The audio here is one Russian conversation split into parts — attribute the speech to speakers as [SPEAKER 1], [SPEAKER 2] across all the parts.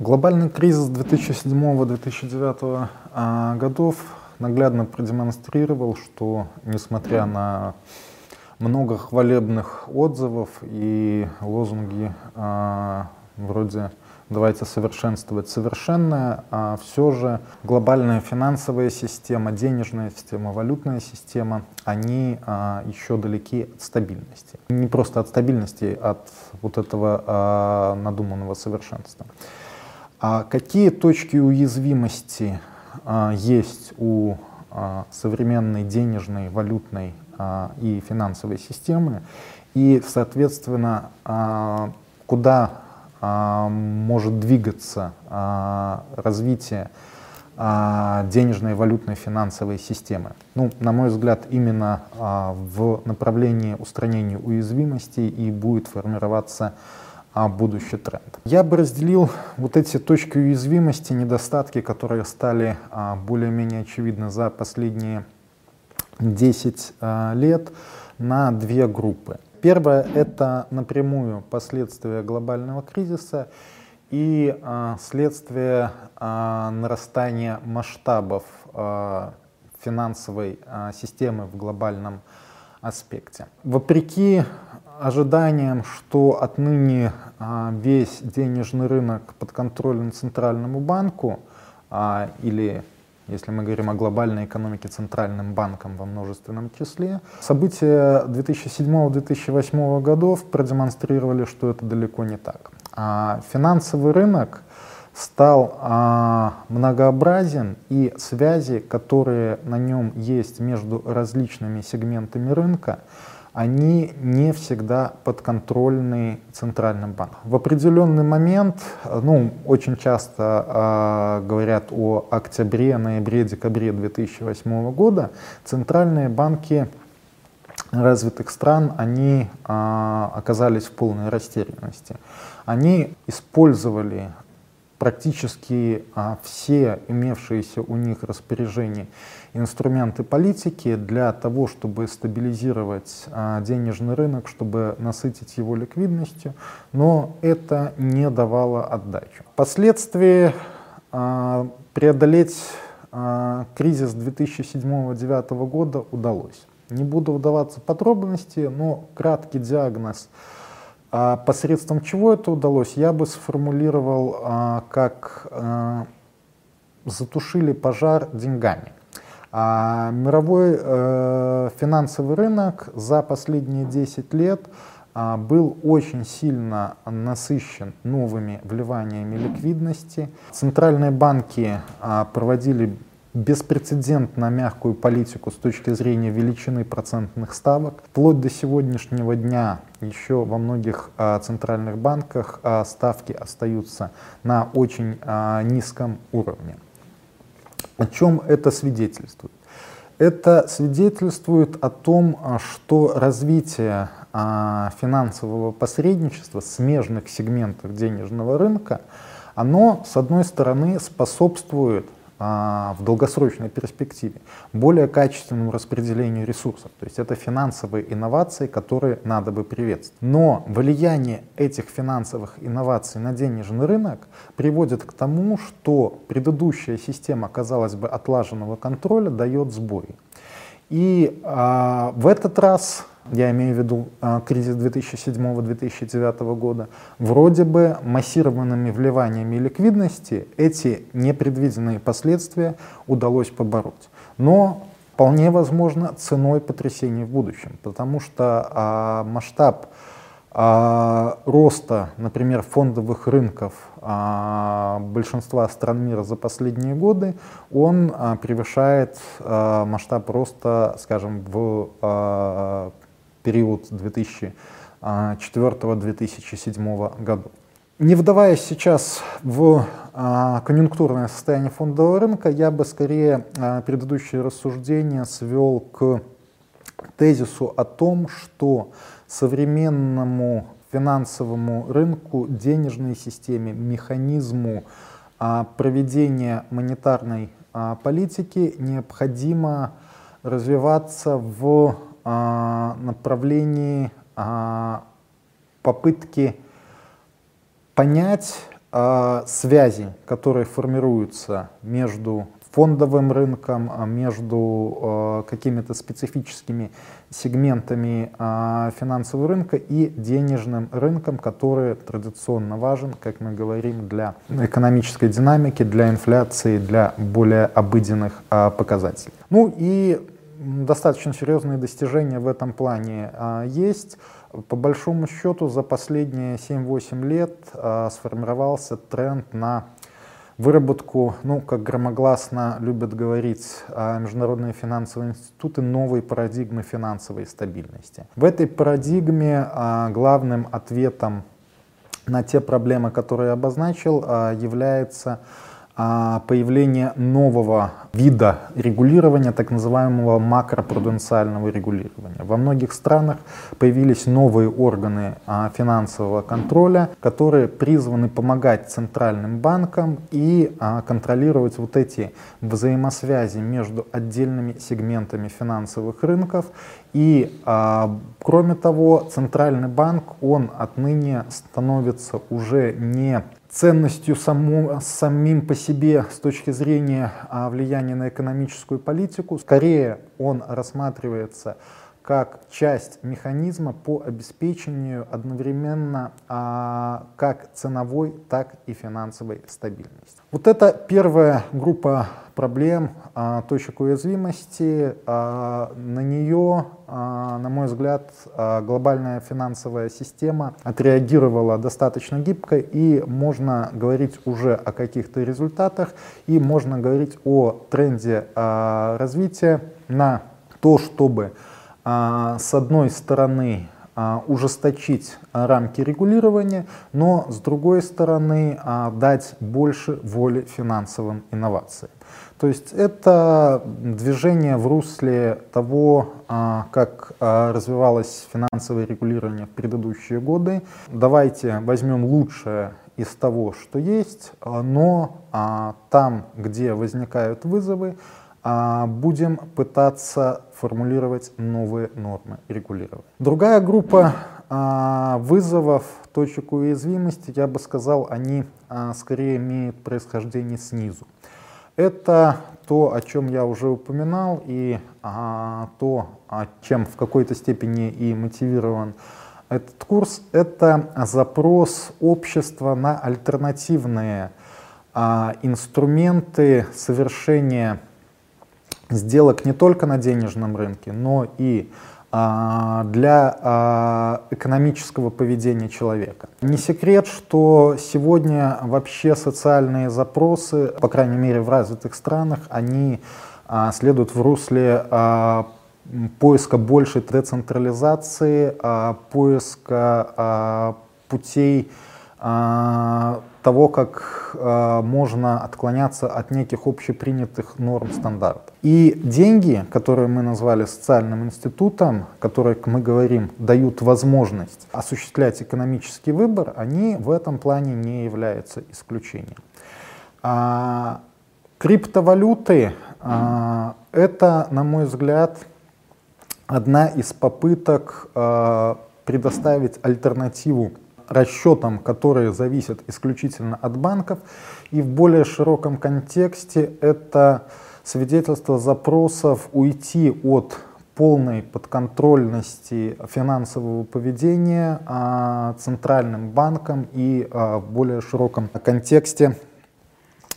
[SPEAKER 1] Глобальный кризис 2007-2009 а, годов наглядно продемонстрировал, что несмотря на много хвалебных отзывов и лозунги а, вроде давайте совершенствовать совершенное, а все же глобальная финансовая система, денежная система, валютная система, они а, еще далеки от стабильности. Не просто от стабильности, от вот этого надуманного совершенства. А какие точки уязвимости а, есть у а, современной денежной, валютной а, и финансовой системы? И, соответственно, а, куда а, может двигаться а, развитие а, денежной, валютной, финансовой системы? Ну, на мой взгляд, именно а, в направлении устранения уязвимостей и будет формироваться а будущий тренд. Я бы разделил вот эти точки уязвимости, недостатки, которые стали а, более-менее очевидны за последние 10 а, лет, на две группы. Первое — это напрямую последствия глобального кризиса и а, следствие а, нарастания масштабов финансовой системы в глобальном аспекте. Вопреки ожиданием, что отныне а, весь денежный рынок под контролем Центральному банку, а, или, если мы говорим о глобальной экономике, Центральным банком во множественном числе, события 2007-2008 годов продемонстрировали, что это далеко не так. А финансовый рынок стал многообразен, и связи, которые на нем есть между различными сегментами рынка, они не всегда подконтрольны центральным банком. В определенный момент, ну, очень часто э, говорят о октябре, ноябре, декабре 2008 года, центральные банки развитых стран, они э, оказались в полной растерянности. Они использовали практически а, все имевшиеся у них распоряжения инструменты политики для того, чтобы стабилизировать а, денежный рынок, чтобы насытить его ликвидностью, но это не давало отдачу. Впоследствии а, преодолеть кризис 2007-2009 года удалось. Не буду вдаваться в подробности, но краткий диагноз – а посредством чего это удалось, я бы сформулировал а, как а, затушили пожар деньгами. А мировой э, финансовый рынок за последние 10 лет а, был очень сильно насыщен новыми вливаниями ликвидности. Центральные банки а, проводили беспрецедентно мягкую политику с точки зрения величины процентных ставок. Вплоть до сегодняшнего дня еще во многих а, центральных банках а, ставки остаются на очень а, низком уровне. О чем это свидетельствует? Это свидетельствует о том, что развитие финансового посредничества, смежных сегментов денежного рынка, оно, с одной стороны, способствует в долгосрочной перспективе более качественному распределению ресурсов. То есть это финансовые инновации, которые надо бы приветствовать. Но влияние этих финансовых инноваций на денежный рынок приводит к тому, что предыдущая система, казалось бы, отлаженного контроля дает сбои. И а, в этот раз я имею в виду э, кризис 2007-2009 года, вроде бы массированными вливаниями ликвидности эти непредвиденные последствия удалось побороть. Но вполне возможно ценой потрясений в будущем, потому что а, масштаб а, роста, например, фондовых рынков а, большинства стран мира за последние годы, он а, превышает а, масштаб роста, скажем, в а, период 2004-2007 году. Не вдаваясь сейчас в а, конъюнктурное состояние фондового рынка, я бы скорее а, предыдущие рассуждения свел к тезису о том, что современному финансовому рынку, денежной системе, механизму а, проведения монетарной политики необходимо развиваться в а, направлении а, попытки понять э, связи, которые формируются между фондовым рынком, а между какими-то специфическими сегментами финансового рынка и денежным рынком, который традиционно важен, как мы говорим, для экономической динамики, для инфляции, для более обыденных показателей. Ну и достаточно серьезные достижения в этом плане э, есть. По большому счету за последние 7-8 лет э, сформировался тренд на выработку, ну, как громогласно любят говорить а, международные финансовые институты, новой парадигмы финансовой стабильности. В этой парадигме а, главным ответом на те проблемы, которые я обозначил, а, является а, появление нового вида регулирования, так называемого макропруденциального регулирования. Во многих странах появились новые органы а, финансового контроля, которые призваны помогать центральным банкам и а, контролировать вот эти взаимосвязи между отдельными сегментами финансовых рынков. И кроме того, центральный банк, он отныне становится уже не ценностью саму, самим по себе с точки зрения а, влияния на экономическую политику. Скорее он рассматривается как часть механизма по обеспечению одновременно а, как ценовой, так и финансовой стабильности. Вот это первая группа проблем, а, точек уязвимости. А, на нее, а, на мой взгляд, а, глобальная финансовая система отреагировала достаточно гибко, и можно говорить уже о каких-то результатах, и можно говорить о тренде а, развития на то, чтобы с одной стороны, а, ужесточить рамки регулирования, но с другой стороны а, дать больше воли финансовым инновациям. То есть это движение в русле того, как развивалось финансовое регулирование в предыдущие годы. Давайте возьмем лучшее из того, что есть, но там, где возникают вызовы, будем пытаться формулировать новые нормы регулирования. Другая группа а, вызовов, точек уязвимости, я бы сказал, они а, скорее имеют происхождение снизу. Это то, о чем я уже упоминал, и а, то, чем в какой-то степени и мотивирован этот курс, это запрос общества на альтернативные а, инструменты совершения сделок не только на денежном рынке, но и а, для а, экономического поведения человека. Не секрет, что сегодня вообще социальные запросы, по крайней мере в развитых странах, они а, следуют в русле поиска большей децентрализации, поиска путей того, как э, можно отклоняться от неких общепринятых норм стандартов. И деньги, которые мы назвали социальным институтом, которые, как мы говорим, дают возможность осуществлять экономический выбор, они в этом плане не являются исключением. А, криптовалюты а, это, на мой взгляд, одна из попыток а, предоставить альтернативу расчетам, которые зависят исключительно от банков. И в более широком контексте это свидетельство запросов уйти от полной подконтрольности финансового поведения а, центральным банком и а, в более широком контексте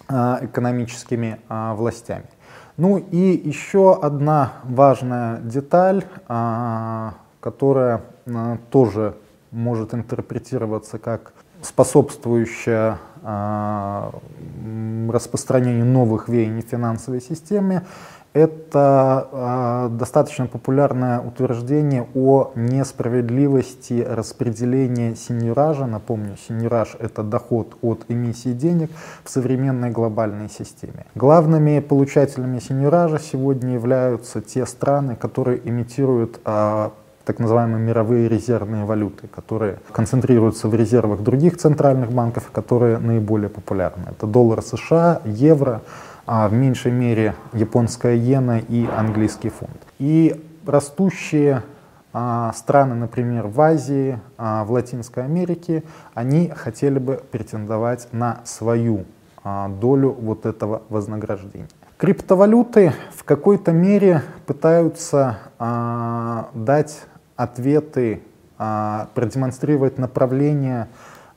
[SPEAKER 1] а, экономическими а, властями. Ну и еще одна важная деталь, а, которая а, тоже может интерпретироваться как способствующая э, распространению новых веяний финансовой системе, это э, достаточно популярное утверждение о несправедливости распределения сеньоража. Напомню, сеньораж — это доход от эмиссии денег в современной глобальной системе. Главными получателями сеньоража сегодня являются те страны, которые имитируют э, так называемые мировые резервные валюты, которые концентрируются в резервах других центральных банков, которые наиболее популярны. Это доллар США, евро, а в меньшей мере японская иена и английский фунт. И растущие а, страны, например, в Азии, а, в Латинской Америке, они хотели бы претендовать на свою а, долю вот этого вознаграждения. Криптовалюты в какой-то мере пытаются дать ответы, продемонстрировать направление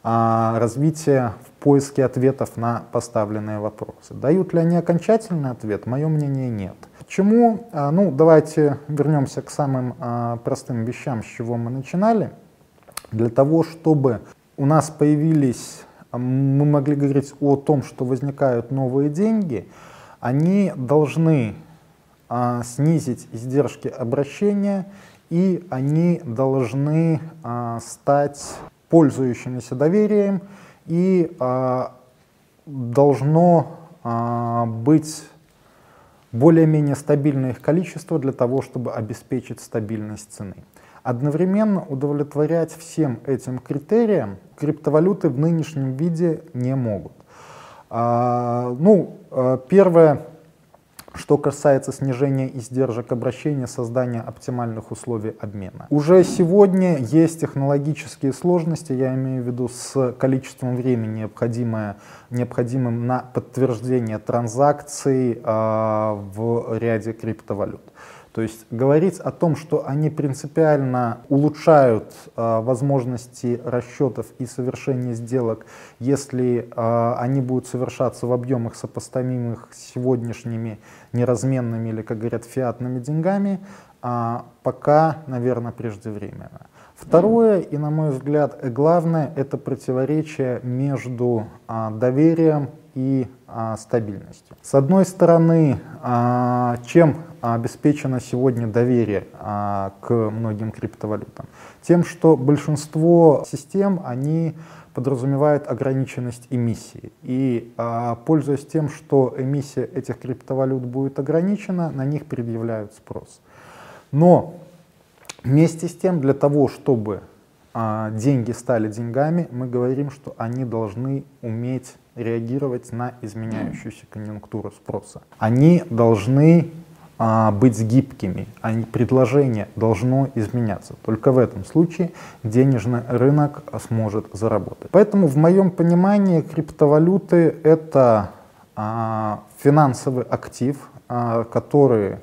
[SPEAKER 1] развития в поиске ответов на поставленные вопросы. Дают ли они окончательный ответ? Мое мнение нет. Почему? А, ну, давайте вернемся к самым а, простым вещам, с чего мы начинали. Для того, чтобы у нас появились, а, мы могли говорить о том, что возникают новые деньги, они должны снизить издержки обращения и они должны стать пользующимися доверием и должно быть более-менее стабильное их количество для того, чтобы обеспечить стабильность цены. Одновременно удовлетворять всем этим критериям криптовалюты в нынешнем виде не могут. А, ну, э, первое, что касается снижения издержек обращения, создания оптимальных условий обмена. Уже сегодня есть технологические сложности, я имею в виду с количеством времени, необходимое, необходимым на подтверждение транзакций э, в ряде криптовалют. То есть говорить о том, что они принципиально улучшают э, возможности расчетов и совершения сделок, если э, они будут совершаться в объемах сопоставимых с сегодняшними неразменными или, как говорят, фиатными деньгами, э, пока, наверное, преждевременно. Второе, и на мой взгляд главное, это противоречие между э, доверием и а, стабильностью. С одной стороны, а, чем обеспечено сегодня доверие а, к многим криптовалютам? Тем, что большинство систем, они подразумевают ограниченность эмиссии. И а, пользуясь тем, что эмиссия этих криптовалют будет ограничена, на них предъявляют спрос. Но вместе с тем, для того, чтобы деньги стали деньгами, мы говорим, что они должны уметь реагировать на изменяющуюся конъюнктуру спроса. Они должны а, быть гибкими, а предложение должно изменяться. Только в этом случае денежный рынок сможет заработать. Поэтому в моем понимании криптовалюты это а, финансовый актив, а, который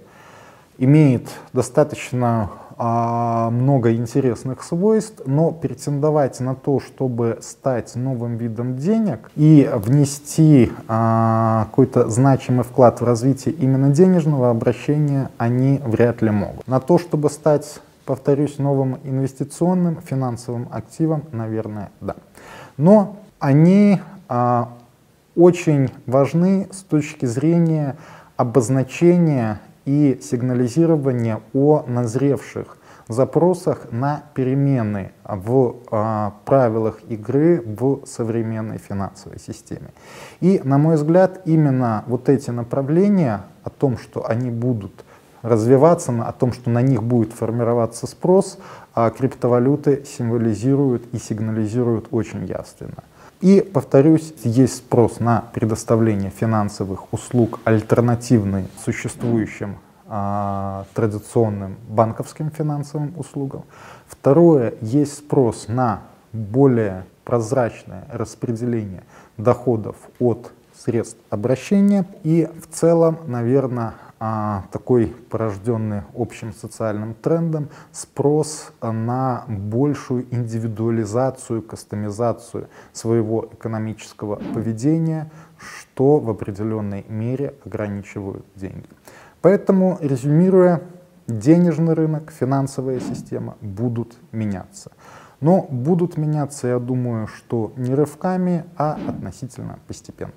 [SPEAKER 1] имеет достаточно а, много интересных свойств, но претендовать на то, чтобы стать новым видом денег и внести а, какой-то значимый вклад в развитие именно денежного обращения, они вряд ли могут. На то, чтобы стать, повторюсь, новым инвестиционным финансовым активом, наверное, да. Но они а, очень важны с точки зрения обозначения и сигнализирование о назревших запросах на перемены в э, правилах игры в современной финансовой системе. И, на мой взгляд, именно вот эти направления о том, что они будут развиваться, о том, что на них будет формироваться спрос, а криптовалюты символизируют и сигнализируют очень явственно. И, повторюсь, есть спрос на предоставление финансовых услуг альтернативный существующим а, традиционным банковским финансовым услугам. Второе, есть спрос на более прозрачное распределение доходов от средств обращения. И в целом, наверное, такой порожденный общим социальным трендом спрос на большую индивидуализацию, кастомизацию своего экономического поведения, что в определенной мере ограничивают деньги. Поэтому, резюмируя, денежный рынок, финансовая система будут меняться. Но будут меняться, я думаю, что не рывками, а относительно постепенно.